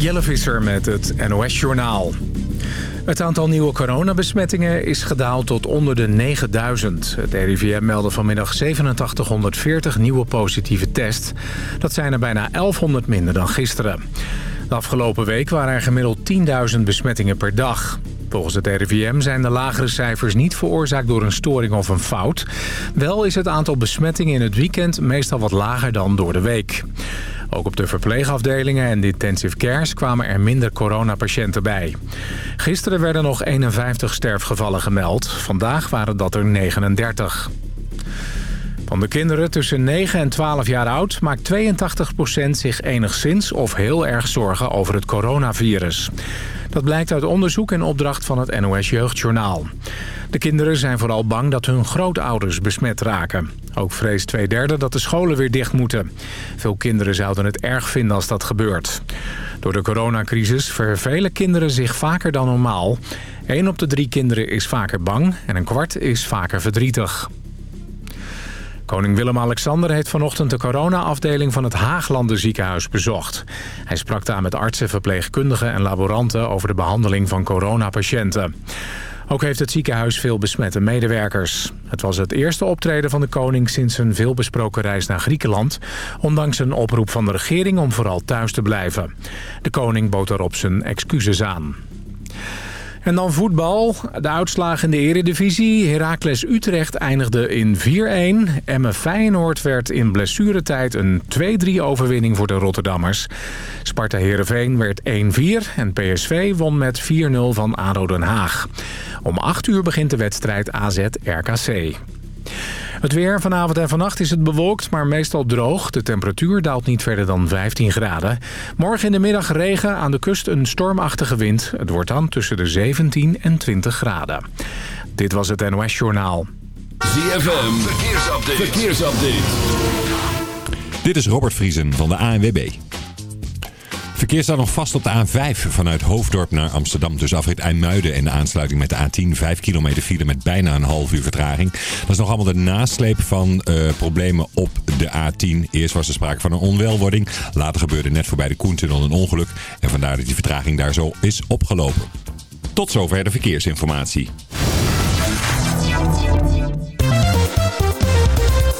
Jelle Visser met het NOS-journaal. Het aantal nieuwe coronabesmettingen is gedaald tot onder de 9000. Het RIVM meldde vanmiddag 8740 nieuwe positieve tests. Dat zijn er bijna 1100 minder dan gisteren. De afgelopen week waren er gemiddeld 10.000 besmettingen per dag. Volgens het RIVM zijn de lagere cijfers niet veroorzaakt door een storing of een fout. Wel is het aantal besmettingen in het weekend meestal wat lager dan door de week. Ook op de verpleegafdelingen en de intensive cares kwamen er minder coronapatiënten bij. Gisteren werden nog 51 sterfgevallen gemeld. Vandaag waren dat er 39. Van de kinderen tussen 9 en 12 jaar oud maakt 82% zich enigszins of heel erg zorgen over het coronavirus. Dat blijkt uit onderzoek en opdracht van het NOS Jeugdjournaal. De kinderen zijn vooral bang dat hun grootouders besmet raken. Ook vreest twee derde dat de scholen weer dicht moeten. Veel kinderen zouden het erg vinden als dat gebeurt. Door de coronacrisis vervelen kinderen zich vaker dan normaal. Een op de drie kinderen is vaker bang en een kwart is vaker verdrietig. Koning Willem-Alexander heeft vanochtend de corona-afdeling van het Haaglanden ziekenhuis bezocht. Hij sprak daar met artsen, verpleegkundigen en laboranten over de behandeling van coronapatiënten. Ook heeft het ziekenhuis veel besmette medewerkers. Het was het eerste optreden van de koning sinds een veelbesproken reis naar Griekenland... ondanks een oproep van de regering om vooral thuis te blijven. De koning bood daarop zijn excuses aan. En dan voetbal. De uitslagen in de eredivisie. Heracles Utrecht eindigde in 4-1. Emme Feyenoord werd in blessuretijd een 2-3 overwinning voor de Rotterdammers. Sparta Heerenveen werd 1-4 en PSV won met 4-0 van ADO Den Haag. Om 8 uur begint de wedstrijd AZ-RKC. Het weer vanavond en vannacht is het bewolkt, maar meestal droog. De temperatuur daalt niet verder dan 15 graden. Morgen in de middag regen, aan de kust een stormachtige wind. Het wordt dan tussen de 17 en 20 graden. Dit was het NOS Journaal. ZFM, verkeersupdate. verkeersupdate. Dit is Robert Vriesen van de ANWB. Verkeer staat nog vast op de A5 vanuit Hoofddorp naar Amsterdam. Dus afrit IJmuiden en de aansluiting met de A10. 5 kilometer file met bijna een half uur vertraging. Dat is nog allemaal de nasleep van uh, problemen op de A10. Eerst was er sprake van een onwelwording. Later gebeurde net voorbij de Koentunnel een ongeluk. En vandaar dat die vertraging daar zo is opgelopen. Tot zover de verkeersinformatie.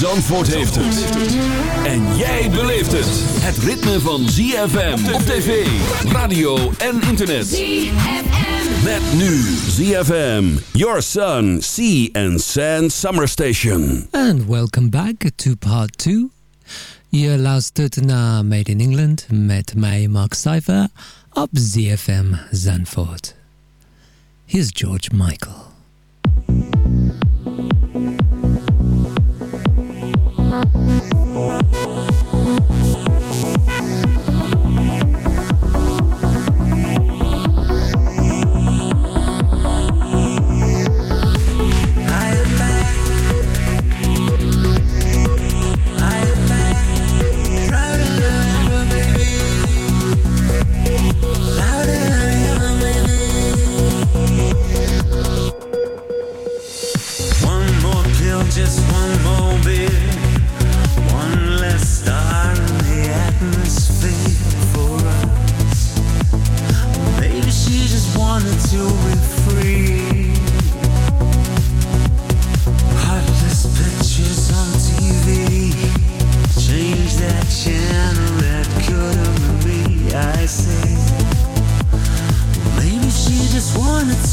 Zandvoort heeft het. En jij beleeft het. Het ritme van ZFM op tv, radio en internet. ZFM. Met nu ZFM, Your Sun, Sea and Sand Summer Station. And welcome back to part 2. Je luistert naar Made in England met mij Mark Cypher op ZFM Zandvoort. Here's George Michael. Bye.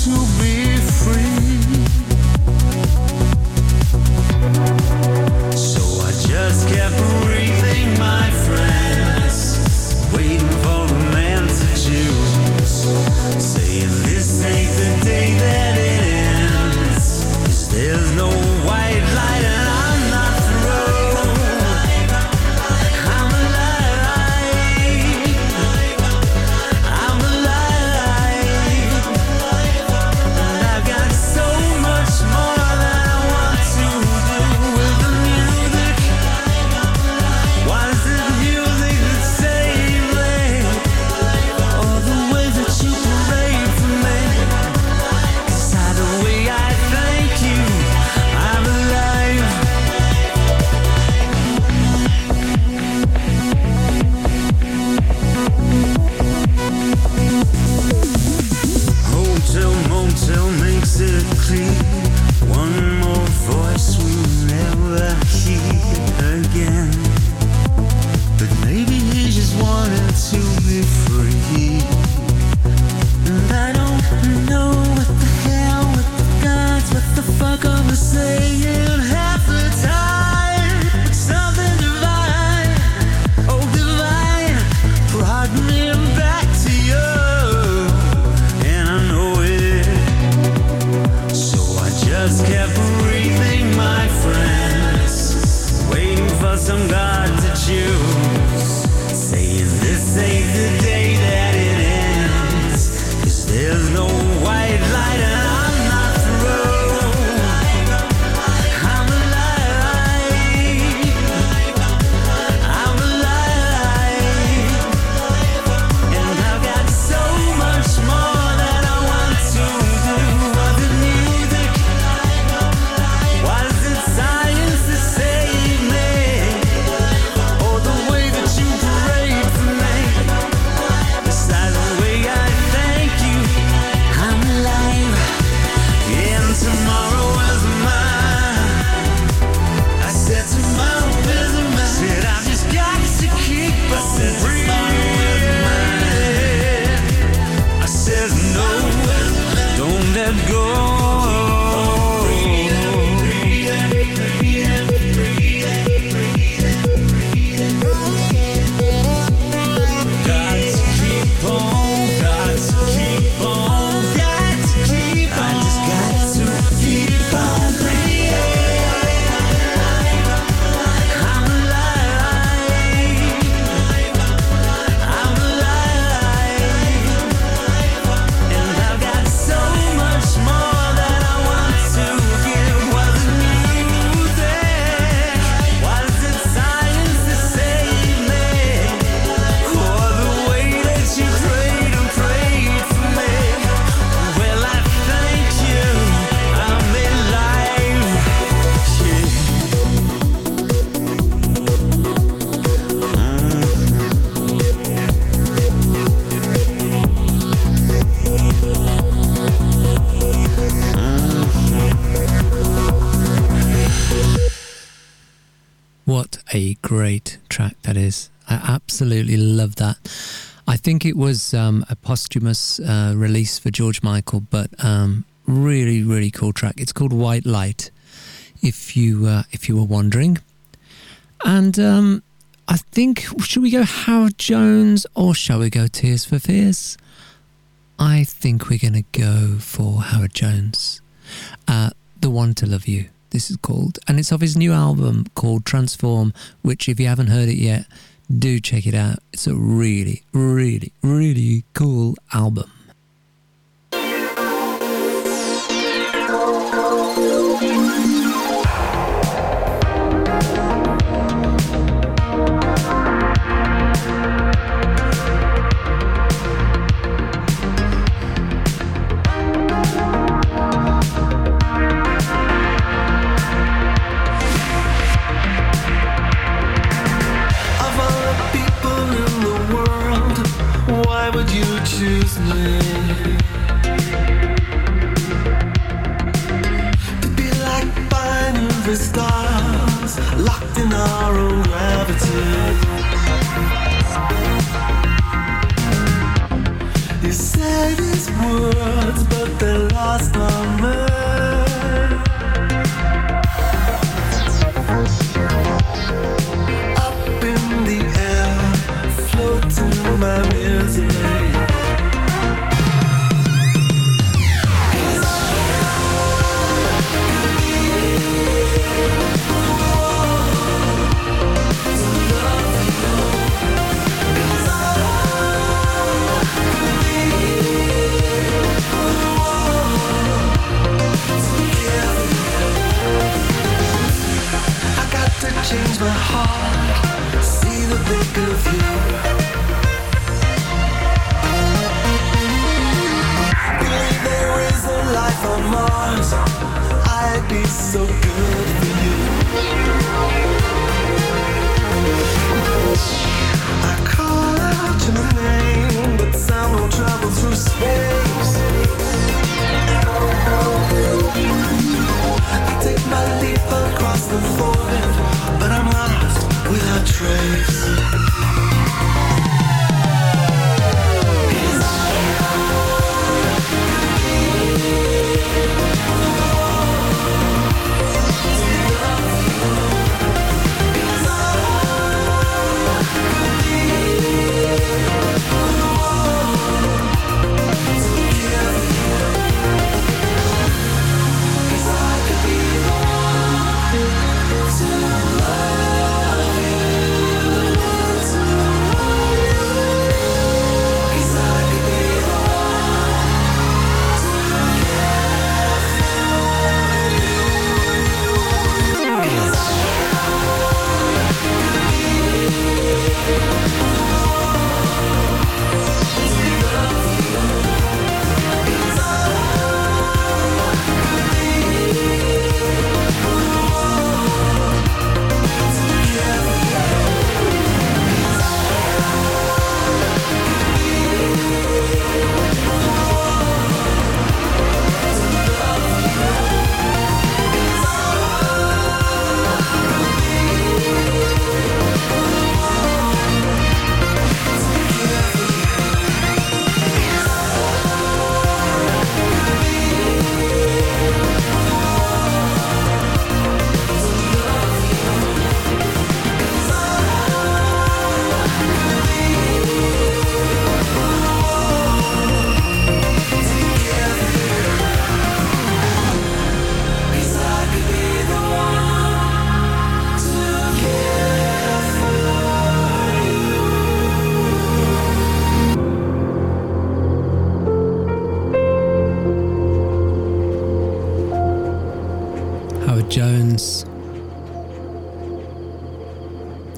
to be was um, a posthumous uh, release for George Michael, but um, really, really cool track. It's called White Light. If you uh, if you were wondering, and um, I think should we go Howard Jones or shall we go Tears for Fears? I think we're going to go for Howard Jones. Uh, the One to Love You. This is called, and it's of his new album called Transform, which if you haven't heard it yet do check it out. It's a really, really, really cool album.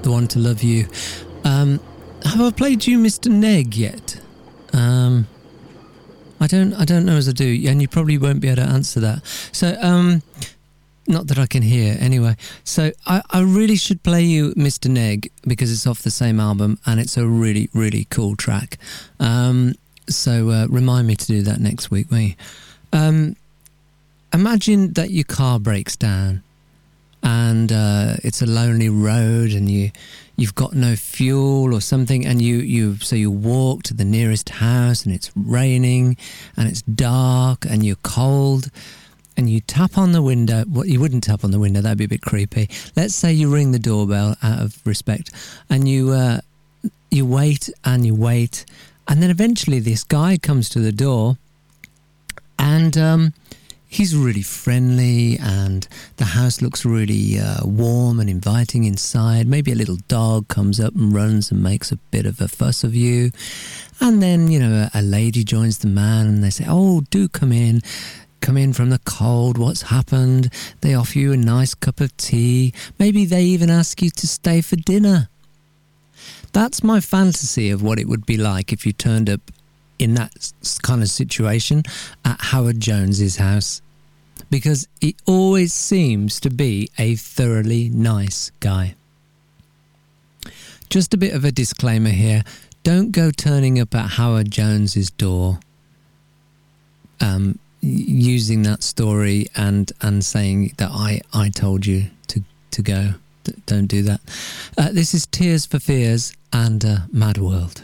The one to love you. Um, have I played you Mr. Neg yet? Um, I don't. I don't know as I do, and you probably won't be able to answer that. So, um, not that I can hear anyway. So, I, I really should play you Mr. Neg because it's off the same album and it's a really, really cool track. Um, so, uh, remind me to do that next week, will you? Um, imagine that your car breaks down and uh, it's a lonely road and you you've got no fuel or something and you you so you walk to the nearest house and it's raining and it's dark and you're cold and you tap on the window well you wouldn't tap on the window that'd be a bit creepy. Let's say you ring the doorbell out of respect and you uh, you wait and you wait and then eventually this guy comes to the door and um, he's really friendly and the house looks really uh, warm and inviting inside. Maybe a little dog comes up and runs and makes a bit of a fuss of you. And then you know a, a lady joins the man and they say oh do come in. Come in from the cold. What's happened? They offer you a nice cup of tea. Maybe they even ask you to stay for dinner. That's my fantasy of what it would be like if you turned up in that kind of situation at Howard Jones's house because he always seems to be a thoroughly nice guy. Just a bit of a disclaimer here don't go turning up at Howard Jones's door um, using that story and, and saying that I, I told you to, to go. D- don't do that. Uh, this is Tears for Fears and uh, Mad World.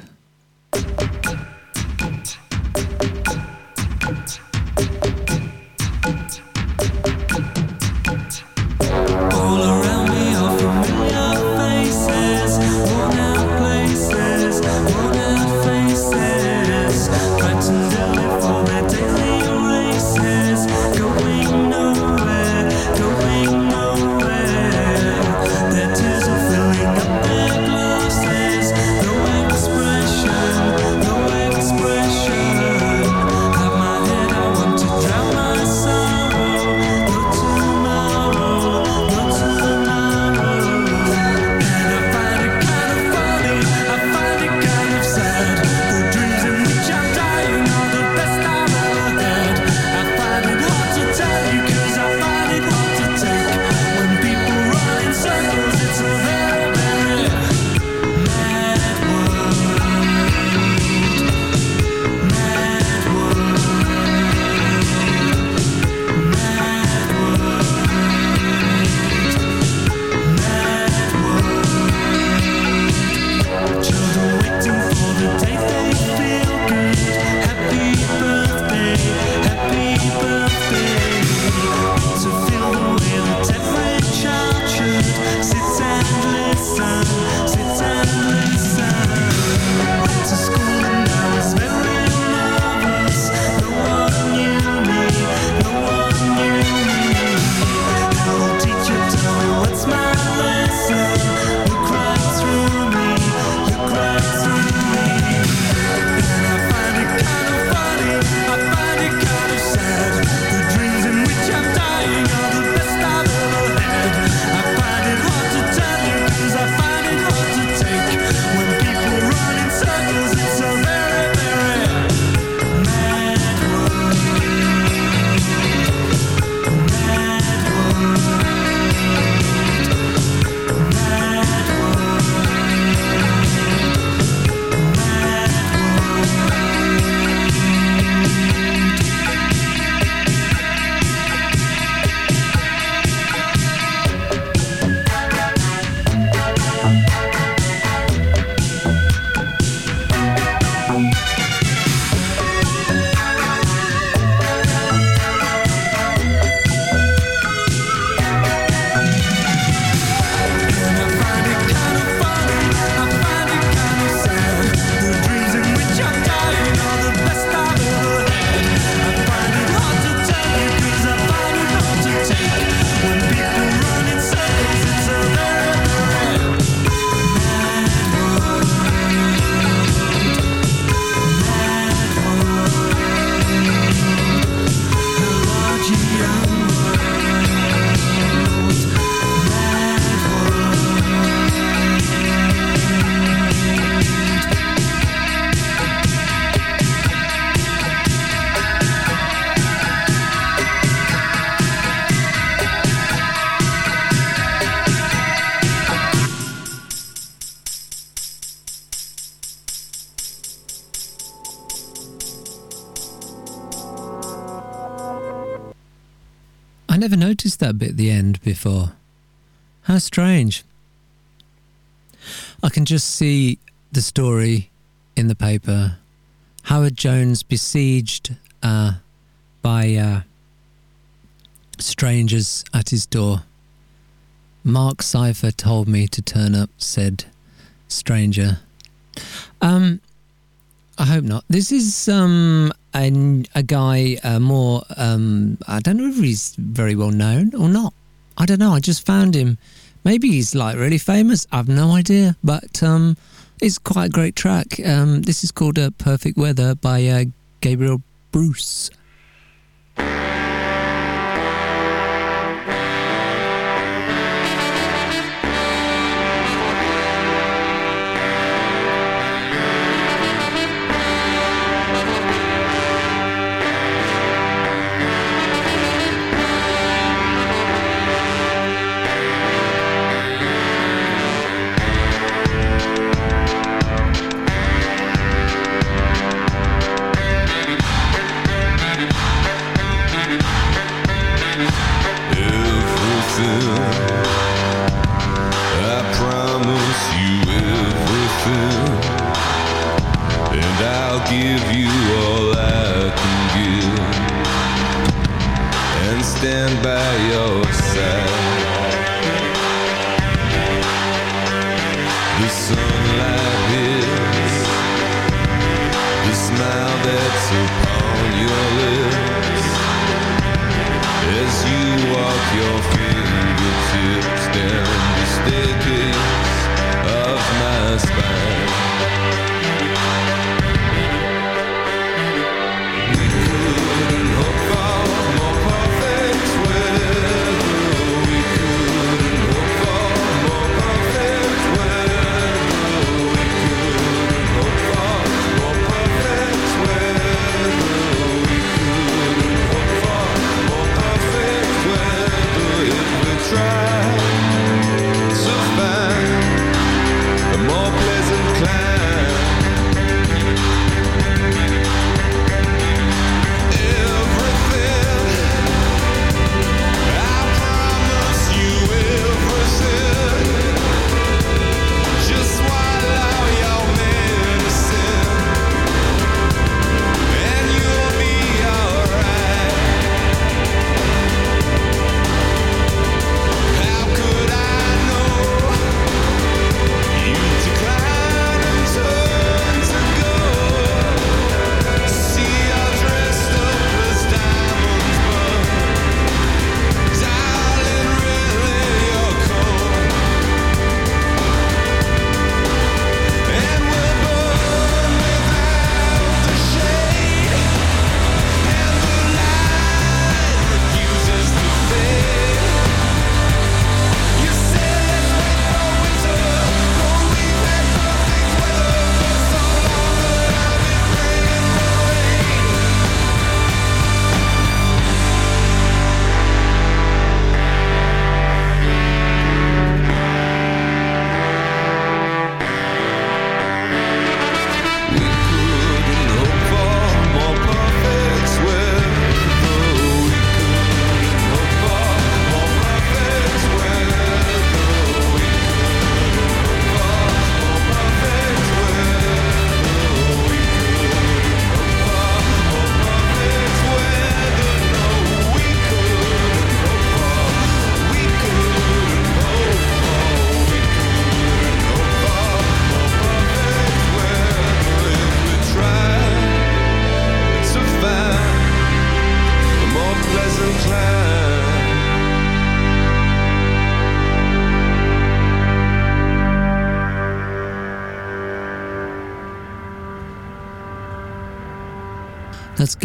Strange. I can just see the story in the paper. Howard Jones besieged uh, by uh, strangers at his door. Mark Cypher told me to turn up, said stranger. Um, I hope not. This is um a, a guy uh, more um I don't know if he's very well known or not. I don't know. I just found him. Maybe he's like really famous. I've no idea. But um, it's quite a great track. Um, this is called uh, "Perfect Weather" by uh, Gabriel Bruce.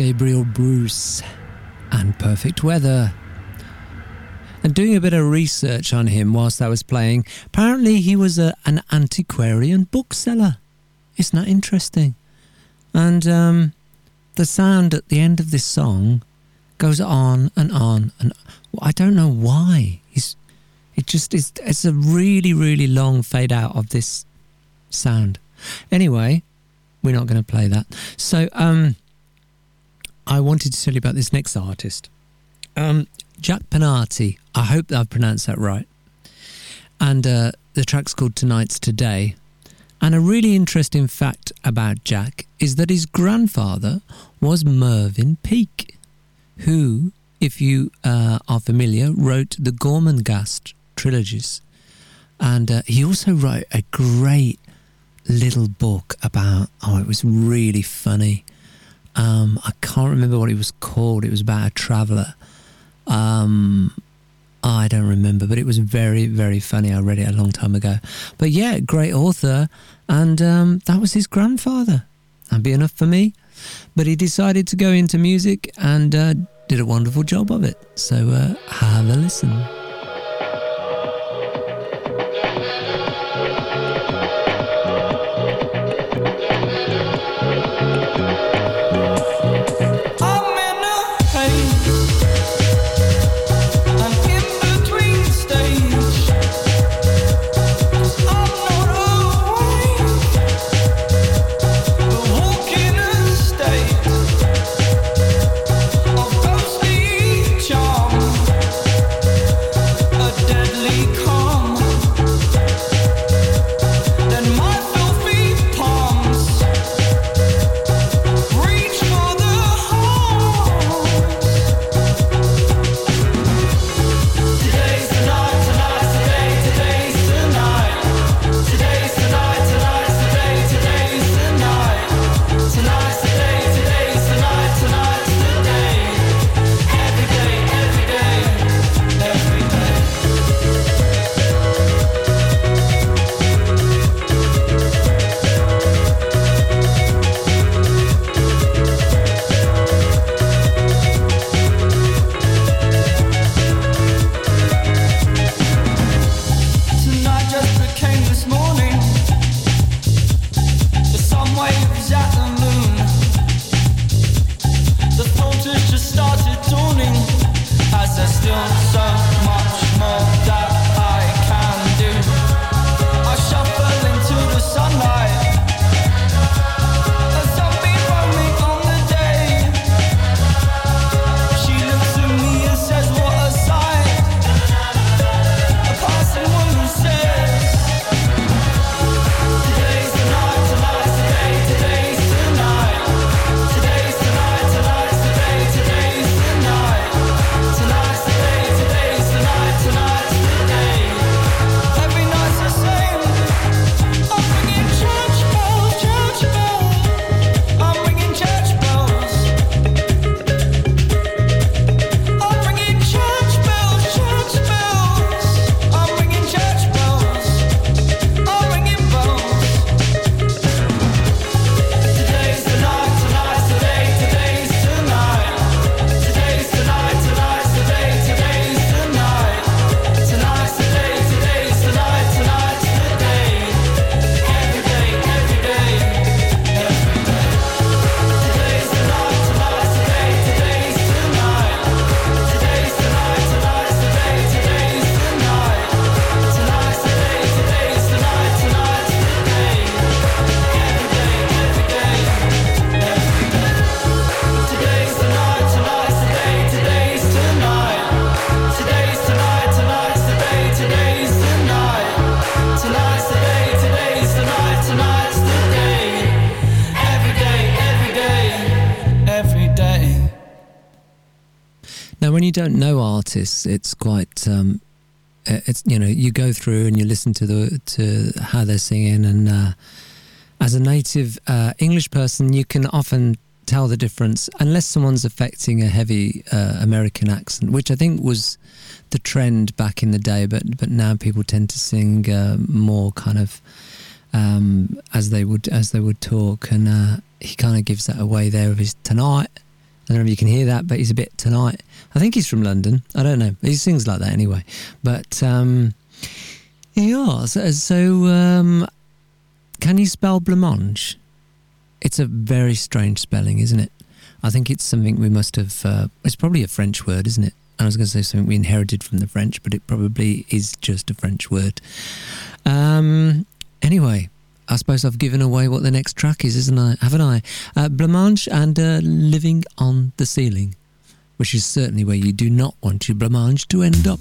Gabriel Bruce and Perfect Weather. And doing a bit of research on him whilst I was playing, apparently he was a, an antiquarian bookseller. Isn't that interesting? And um, the sound at the end of this song goes on and on and I don't know why. It's, it just is. It's a really, really long fade out of this sound. Anyway, we're not going to play that. So, um, I wanted to tell you about this next artist. Um, Jack Peñate. I hope I've pronounced that right. And uh, the track's called Tonight's Today. And a really interesting fact about Jack is that his grandfather was Mervyn Peake, who, if you uh, are familiar, wrote the Gormenghast trilogies. And uh, he also wrote a great little book about, oh, it was really funny. Um, I can't remember what it was called. It was about a traveller. Um, I don't remember, but it was very, very funny. I read it a long time ago. But yeah, great author. And um, that was his grandfather. That'd be enough for me. But he decided to go into music and uh, did a wonderful job of it. So uh, have a listen. Don't know artists, it's quite. Um, uh, it's you know you go through and you listen to the to how they're singing, and uh, as a native uh, English person, you can often tell the difference unless someone's affecting a heavy uh, American accent, which I think was the trend back in the day. But but now people tend to sing uh, more kind of um, as they would as they would talk, and uh, he kind of gives that away there with his tonight. I don't know if you can hear that, but he's a bit tonight. I think he's from London. I don't know. He sings like that anyway. But um, yeah, so, so um, can you spell blancmange? It's a very strange spelling, isn't it? I think it's something we must have. Uh, it's probably a French word, isn't it? I was going to say something we inherited from the French, but it probably is just a French word. Um, anyway, I suppose I've given away what the next track is, isn't I? Haven't I? Uh, and uh, Living on the Ceiling. which is certainly where you do not want your blancmange to end up.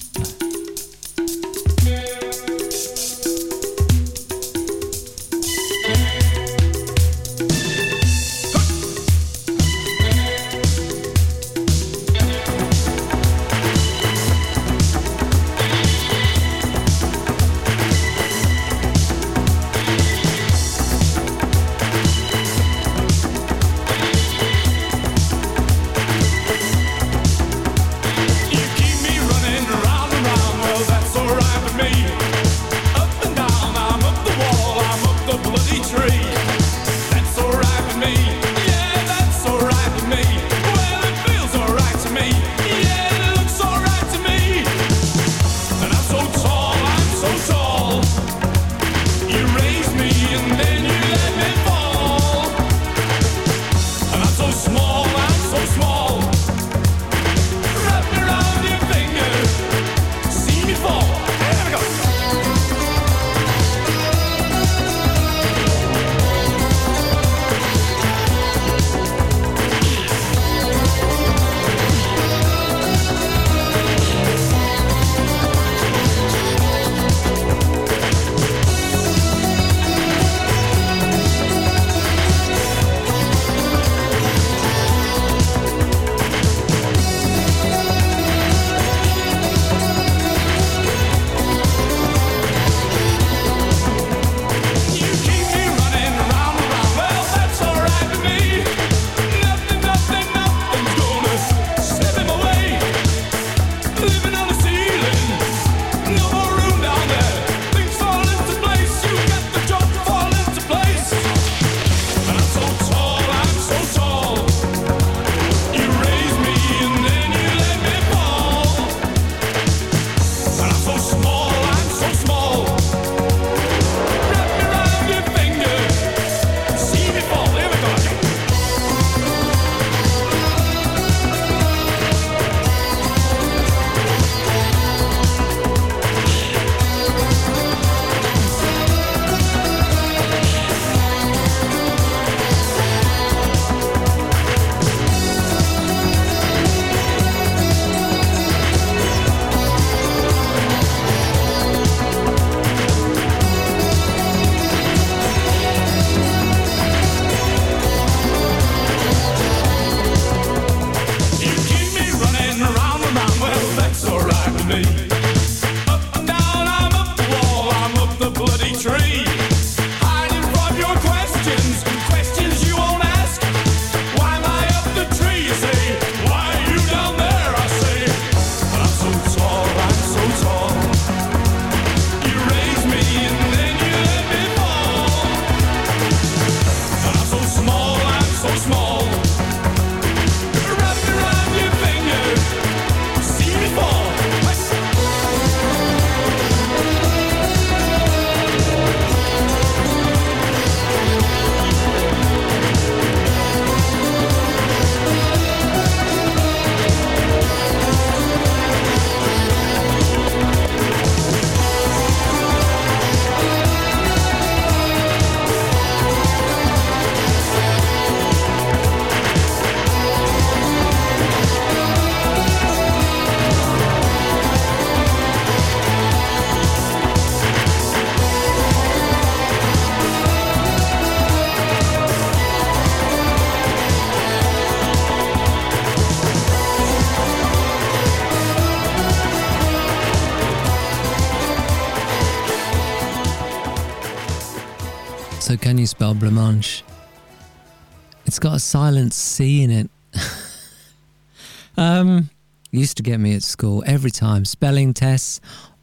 Silent C in it. um, used to get me at school every time. Spelling tests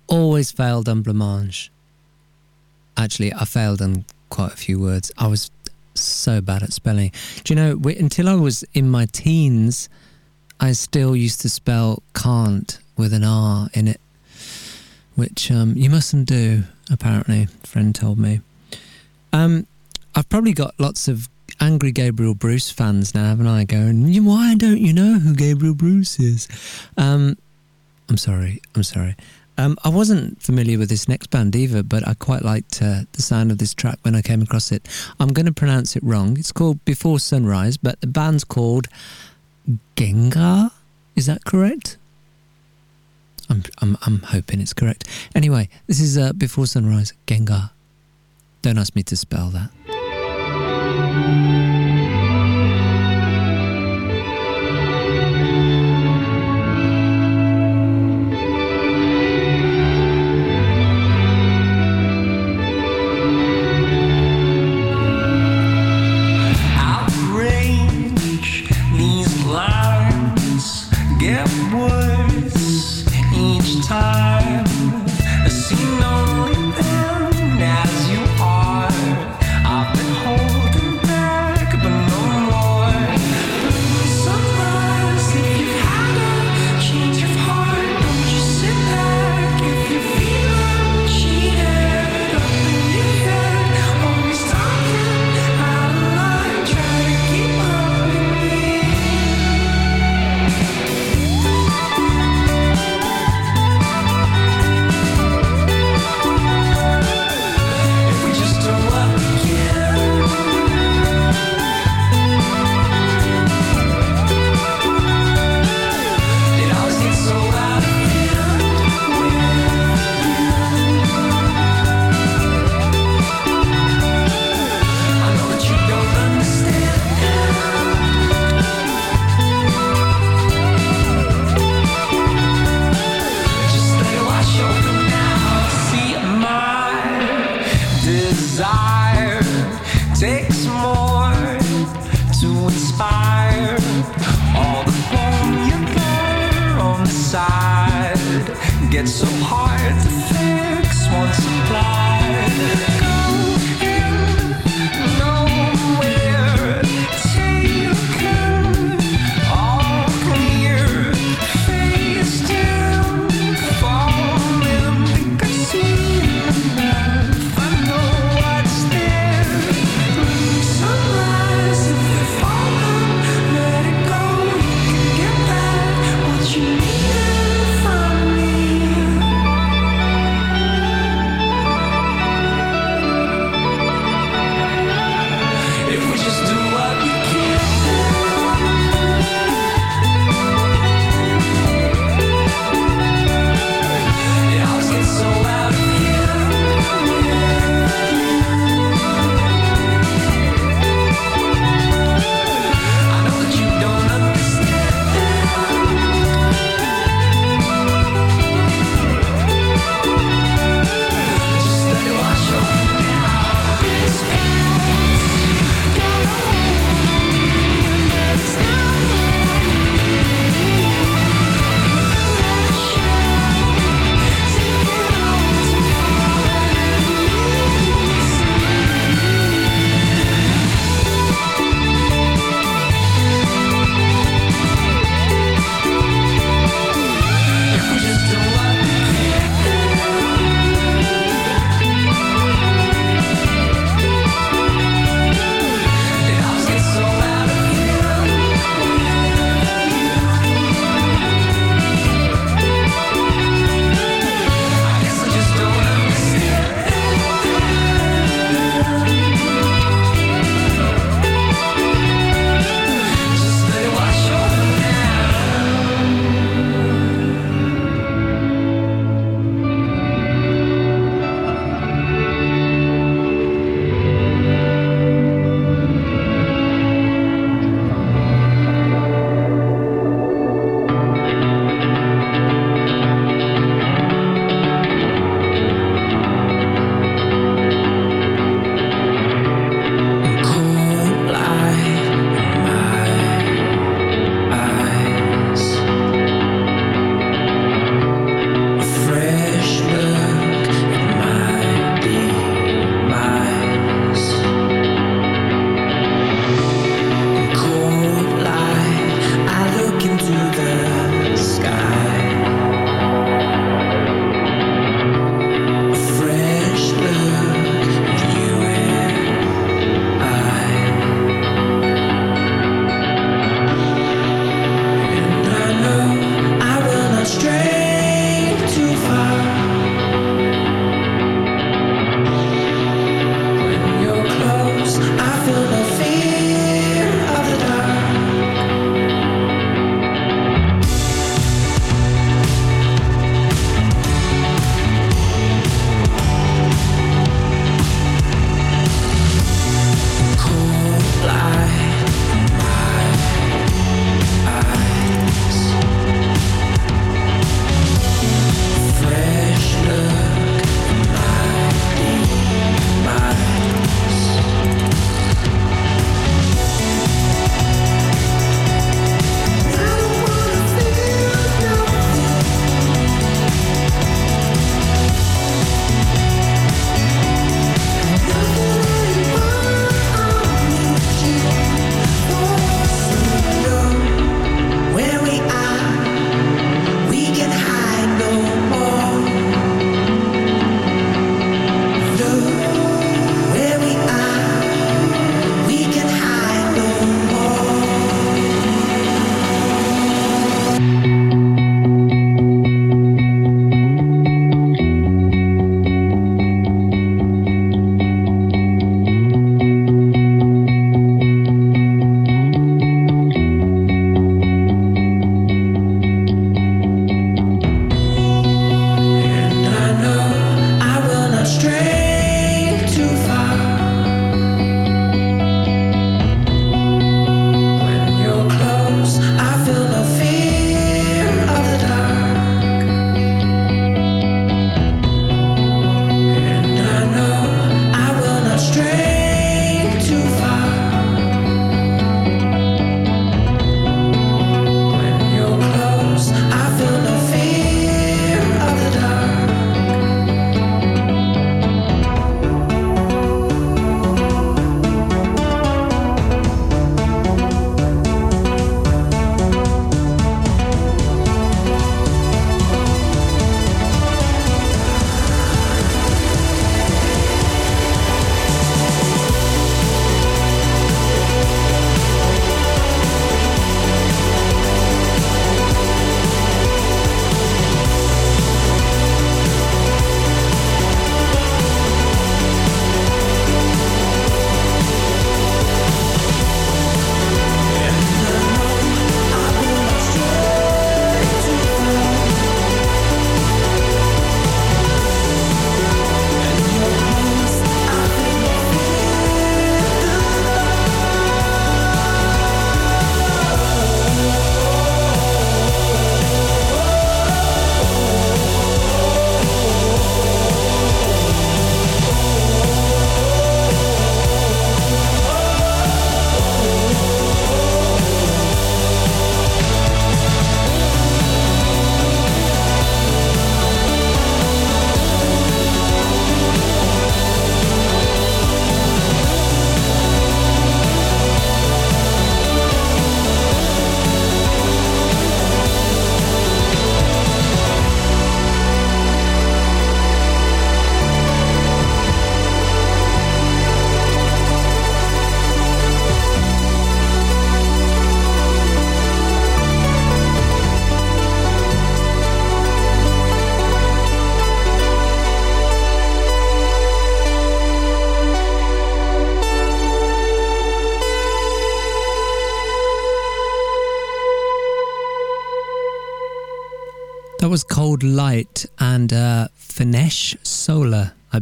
always failed on blancmange. Actually, I failed on quite a few words. I was so bad at spelling. Do you know, wi- until I was in my teens, I still used to spell can't with an R in it, which um, you mustn't do, apparently, friend told me. Um, I've probably got lots of angry Gabriel Bruce fans now, haven't I? Going, why don't you know who Gabriel Bruce is? Um, I'm sorry, I'm sorry. Um, I wasn't familiar with this next band either, but I quite liked uh, the sound of this track when I came across it. I'm going to pronounce it wrong. It's called Before Sunrise, but the band's called Gengahr. Is that correct? I'm, I'm, I'm hoping it's correct. Anyway, this is uh, Before Sunrise, Gengahr. Don't ask me to spell that. Música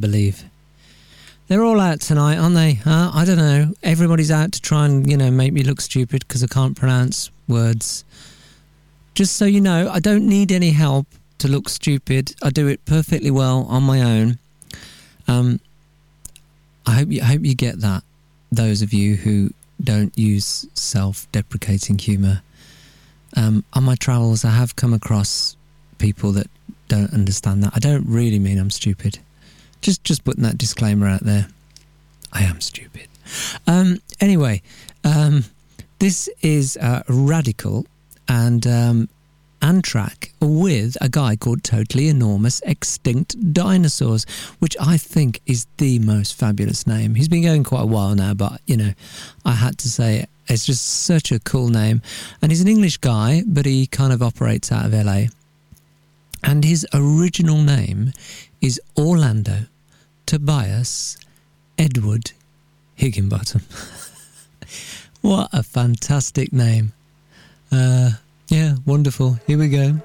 believe. They're all out tonight, aren't they? Huh? I don't know. Everybody's out to try and, you know, make me look stupid because I can't pronounce words. Just so you know, I don't need any help to look stupid. I do it perfectly well on my own. Um, I hope you, I hope you get that. Those of you who don't use self-deprecating humour. Um, on my travels, I have come across people that don't understand that. I don't really mean I'm stupid. Just just putting that disclaimer out there. I am stupid. Um, anyway, um, this is uh, radical and um, Antrack with a guy called Totally Enormous Extinct Dinosaurs, which I think is the most fabulous name. He's been going quite a while now, but you know, I had to say it. It's just such a cool name. And he's an English guy, but he kind of operates out of LA. And his original name is Orlando Tobias Edward Higginbottom. what a fantastic name. Uh, yeah, wonderful. Here we go.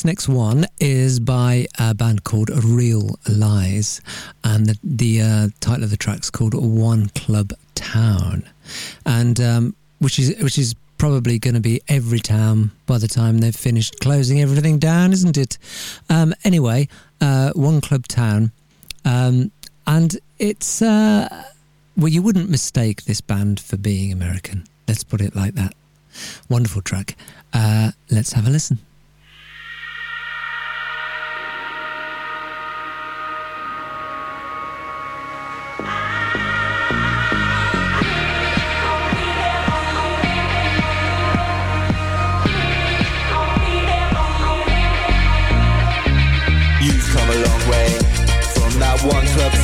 This next one is by a band called Real Lies, and the, the uh, title of the track is called One Club Town, and um, which is which is probably going to be every town by the time they've finished closing everything down, isn't it? Um, anyway, uh, One Club Town, um, and it's uh, well, you wouldn't mistake this band for being American. Let's put it like that. Wonderful track. Uh, let's have a listen.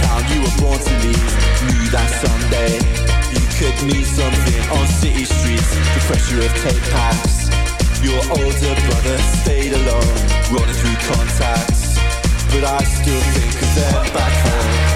Town you were born to leave. Knew that someday you could meet something on city streets. The pressure of tape packs. Your older brother stayed alone, running through contacts. But I still think of them back home.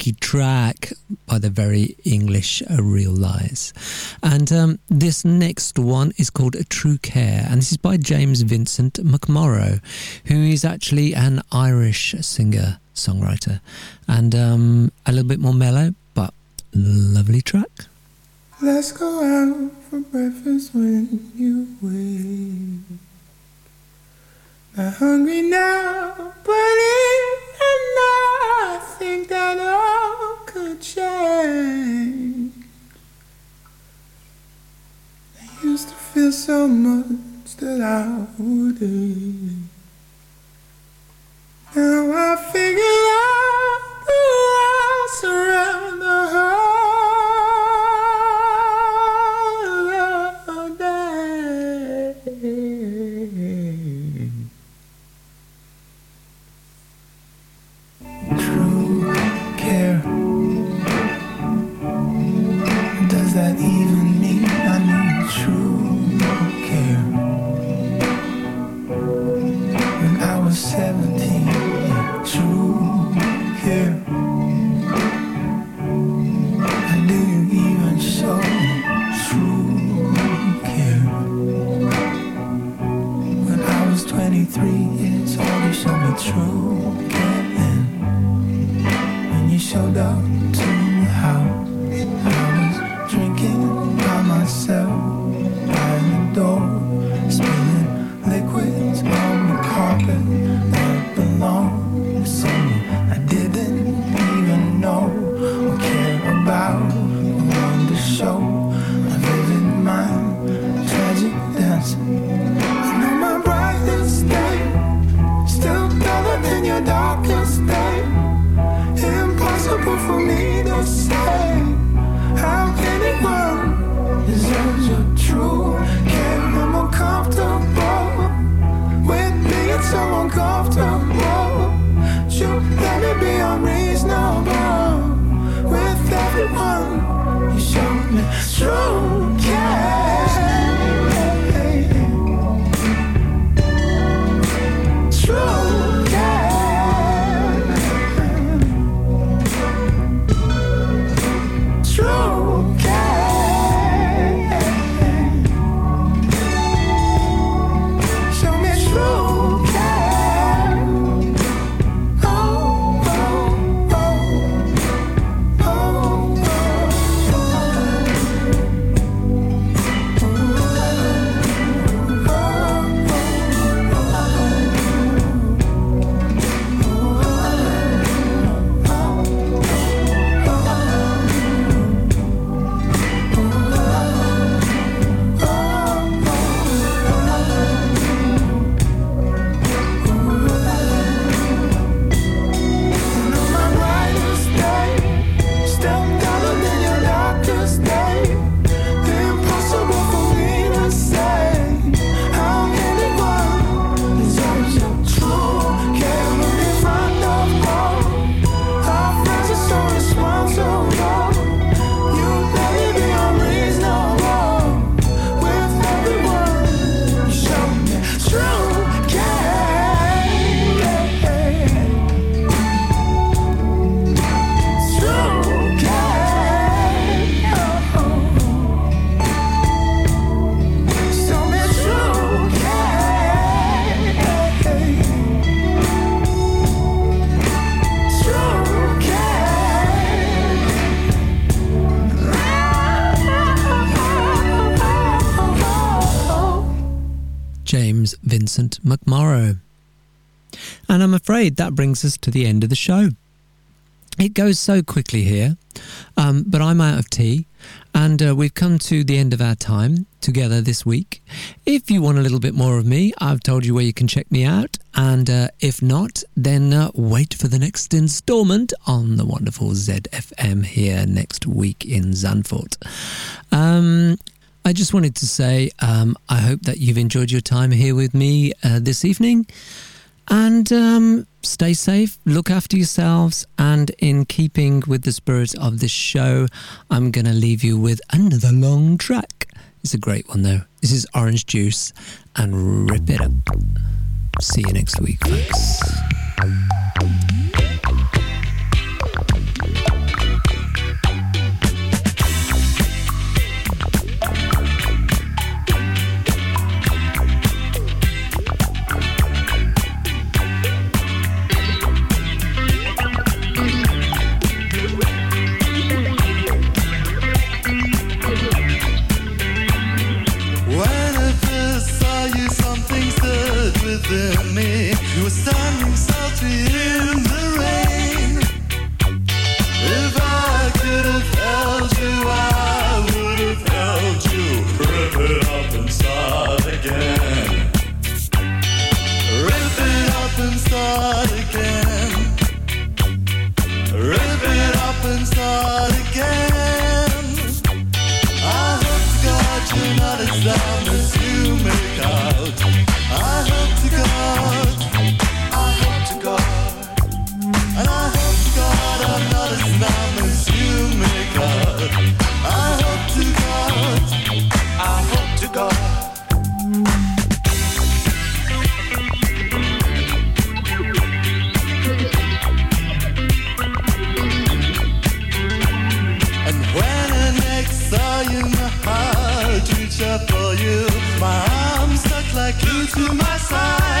Funky track by the very English uh, Real Lies. And um, this next one is called True Care, and this is by James Vincent McMorrow, who is actually an Irish singer songwriter. And um, a little bit more mellow, but lovely track. Let's go out for breakfast when you wake. Not hungry now, but and I think that all could change. I used to feel so much that I wouldn't. Now I figured out the walls around the holiday. Afraid that brings us to the end of the show. It goes so quickly here, um, but I'm out of tea, and uh, we've come to the end of our time together this week. If you want a little bit more of me, I've told you where you can check me out, and uh, if not, then uh, wait for the next instalment on the wonderful ZFM here next week in Zandvoort. Um, I just wanted to say um, I hope that you've enjoyed your time here with me uh, this evening. And um, stay safe, look after yourselves, and in keeping with the spirit of this show, I'm going to leave you with another long track. It's a great one, though. This is Orange Juice and Rip It Up. See you next week, folks. silence.